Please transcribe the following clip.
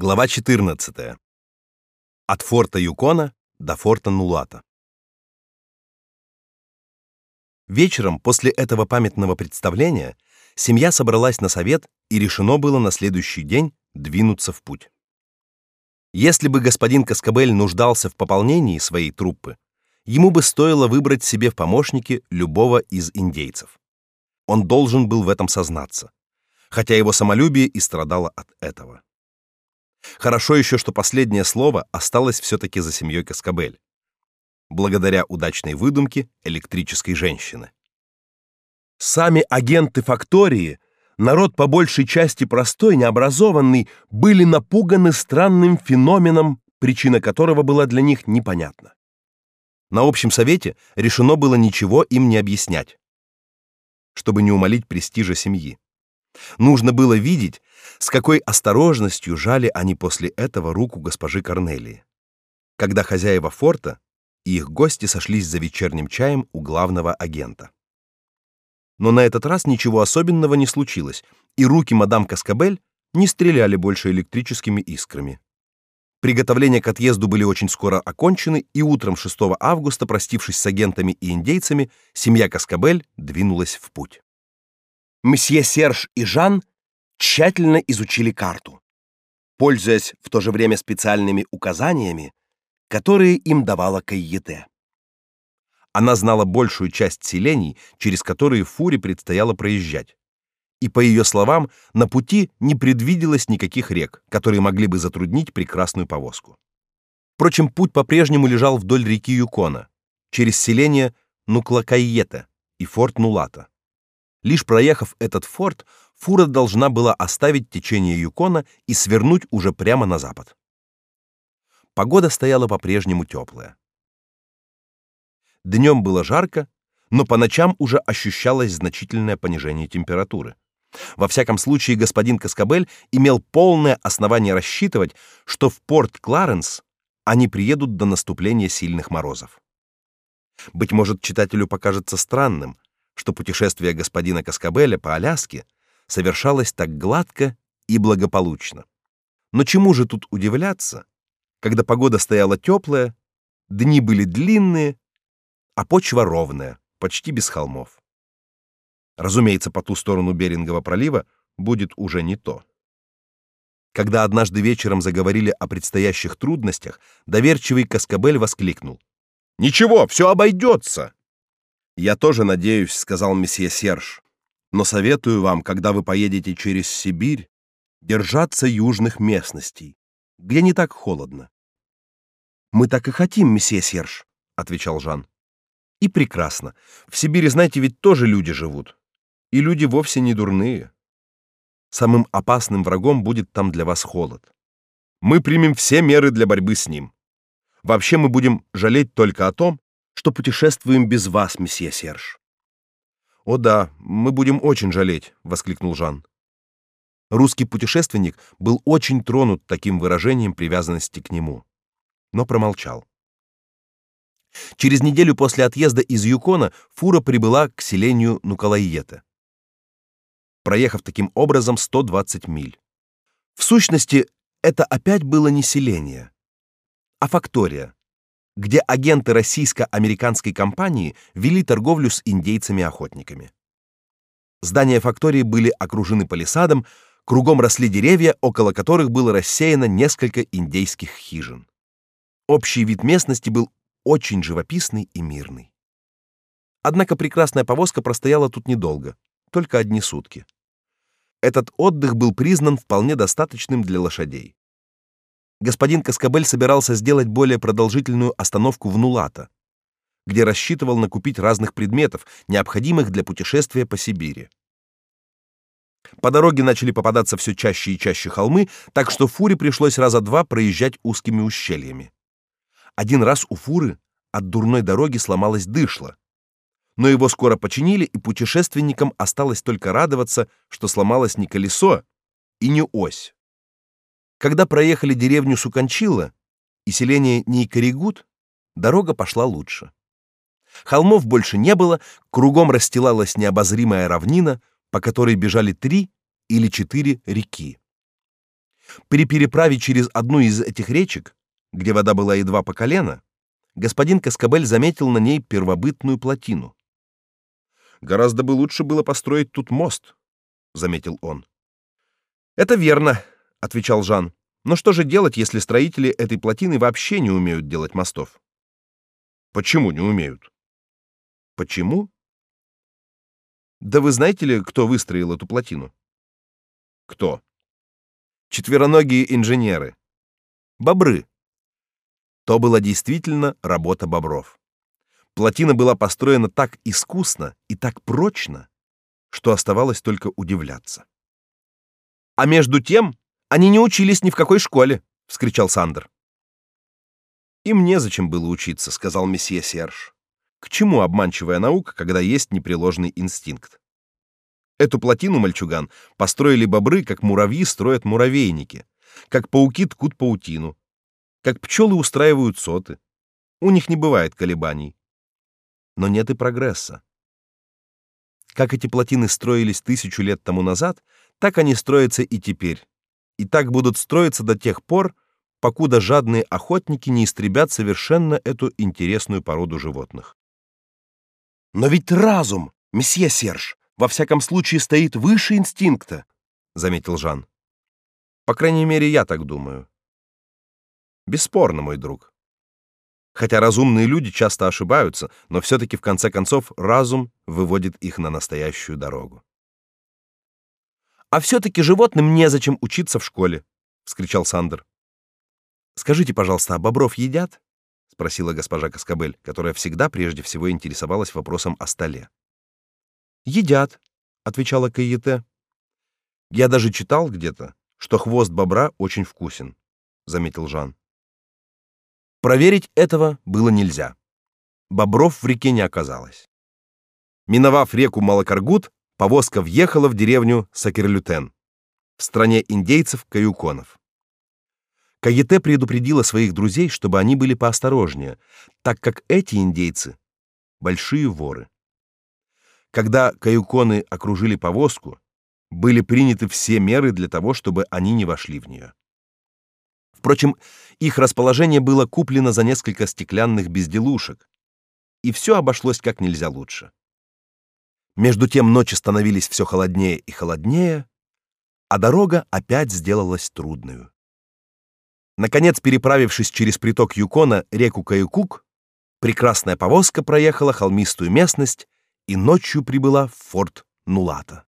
Глава 14. От форта Юкона до форта Нулата. Вечером после этого памятного представления семья собралась на совет и решено было на следующий день двинуться в путь. Если бы господин Каскабель нуждался в пополнении своей труппы, ему бы стоило выбрать себе в помощники любого из индейцев. Он должен был в этом сознаться, хотя его самолюбие и страдало от этого. Хорошо еще, что последнее слово осталось все-таки за семьей Каскабель. Благодаря удачной выдумке электрической женщины. Сами агенты фактории, народ по большей части простой, необразованный, были напуганы странным феноменом, причина которого была для них непонятна. На общем совете решено было ничего им не объяснять, чтобы не умалить престижа семьи. Нужно было видеть, с какой осторожностью жали они после этого руку госпожи Корнелии. Когда хозяева форта и их гости сошлись за вечерним чаем у главного агента. Но на этот раз ничего особенного не случилось, и руки мадам Каскабель не стреляли больше электрическими искрами. Приготовления к отъезду были очень скоро окончены, и утром 6 августа, простившись с агентами и индейцами, семья Каскабель двинулась в путь. Месье Серж и Жан тщательно изучили карту, пользуясь в то же время специальными указаниями, которые им давала Кайете. Она знала большую часть селений, через которые Фуре предстояло проезжать. И по ее словам, на пути не предвиделось никаких рек, которые могли бы затруднить прекрасную повозку. Впрочем, путь по-прежнему лежал вдоль реки Юкона, через селение Нуклакайета и форт Нулата. Лишь проехав этот форт, фура должна была оставить течение Юкона и свернуть уже прямо на запад. Погода стояла по-прежнему теплая. Днем было жарко, но по ночам уже ощущалось значительное понижение температуры. Во всяком случае, господин Каскабель имел полное основание рассчитывать, что в порт Кларенс они приедут до наступления сильных морозов. Быть может, читателю покажется странным, что путешествие господина Каскабеля по Аляске совершалось так гладко и благополучно. Но чему же тут удивляться, когда погода стояла теплая, дни были длинные, а почва ровная, почти без холмов. Разумеется, по ту сторону Берингова пролива будет уже не то. Когда однажды вечером заговорили о предстоящих трудностях, доверчивый Каскабель воскликнул: "Ничего, все обойдется!» Я тоже надеюсь, сказал месье Серж. Но советую вам, когда вы поедете через Сибирь, держаться южных местностей, где не так холодно. Мы так и хотим, месье Серж, отвечал Жан. И прекрасно. В Сибири, знаете, ведь тоже люди живут. И люди вовсе не дурные. Самым опасным врагом будет там для вас холод. Мы примем все меры для борьбы с ним. Вообще мы будем жалеть только о том, что путешествуем без вас, месье Серж. О да, мы будем очень жалеть, воскликнул Жан. Русский путешественник был очень тронут таким выражением привязанности к нему, но промолчал. Через неделю после отъезда из Юкона фура прибыла к селению Нукалайета, проехав таким образом 120 миль. В сущности, это опять было не селение, а фактория, где агенты российско-американской компании вели торговлю с индейцами-охотниками. Здания фактории были окружены палисадом, кругом росли деревья, около которых было рассеяно несколько индейских хижин. Общий вид местности был очень живописный и мирный. Однако прекрасная повозка простояла тут недолго, только одни сутки. Этот отдых был признан вполне достаточным для лошадей господин Каскабель собирался сделать более продолжительную остановку в Нулата, где рассчитывал накупить разных предметов, необходимых для путешествия по Сибири. По дороге начали попадаться все чаще и чаще холмы, так что фуре пришлось раза два проезжать узкими ущельями. Один раз у фуры от дурной дороги сломалось дышло, но его скоро починили, и путешественникам осталось только радоваться, что сломалось не колесо и не ось. Когда проехали деревню Суканчила и селение Нейкаригут, дорога пошла лучше. Холмов больше не было, кругом расстилалась необозримая равнина, по которой бежали три или четыре реки. При переправе через одну из этих речек, где вода была едва по колено, господин Каскабель заметил на ней первобытную плотину. Гораздо бы лучше было построить тут мост, заметил он. Это верно, отвечал Жан. Но что же делать, если строители этой плотины вообще не умеют делать мостов? Почему не умеют? Почему? Да вы знаете ли, кто выстроил эту плотину? Кто? Четвероногие инженеры. Бобры. То была действительно работа бобров. Плотина была построена так искусно и так прочно, что оставалось только удивляться. А между тем, они не учились ни в какой школе, вскричал Сандер. Им незачем было учиться, сказал месье Серж. К чему обманчивая наука, когда есть непреложный инстинкт? Эту плотину, мальчуган, построили бобры, как муравьи строят муравейники, как пауки ткут паутину, как пчелы устраивают соты. У них не бывает колебаний. Но нет и прогресса. Как эти плотины строились тысячу лет тому назад, так они строятся и теперь. И так будут строиться до тех пор, покуда жадные охотники не истребят совершенно эту интересную породу животных. Но ведь разум, месье Серж, во всяком случае стоит выше инстинкта, заметил Жан. По крайней мере, я так думаю. Бесспорно, мой друг. Хотя разумные люди часто ошибаются, но все таки в конце концов разум выводит их на настоящую дорогу. А все таки животным незачем учиться в школе, вскричал Сандер. Скажите, пожалуйста, а бобров едят? спросила госпожа Каскабель, которая всегда прежде всего интересовалась вопросом о столе. Едят, отвечала Каете. Я даже читал где-то, что хвост бобра очень вкусен, заметил Жан. Проверить этого было нельзя. Бобров в реке не оказалось. Миновав реку Малакаргут, повозка въехала в деревню Сакерлютен, в стране индейцев каюконов. Каете предупредила своих друзей, чтобы они были поосторожнее, так как эти индейцы большие воры. Когда каюконы окружили повозку, были приняты все меры для того, чтобы они не вошли в нее. Впрочем, их расположение было куплено за несколько стеклянных безделушек, и все обошлось как нельзя лучше. Между тем ночи становились все холоднее и холоднее, а дорога опять сделалась трудной. Наконец, переправившись через приток Юкона, реку Каюкук, прекрасная повозка проехала холмистую местность и ночью прибыла в форт Нулата.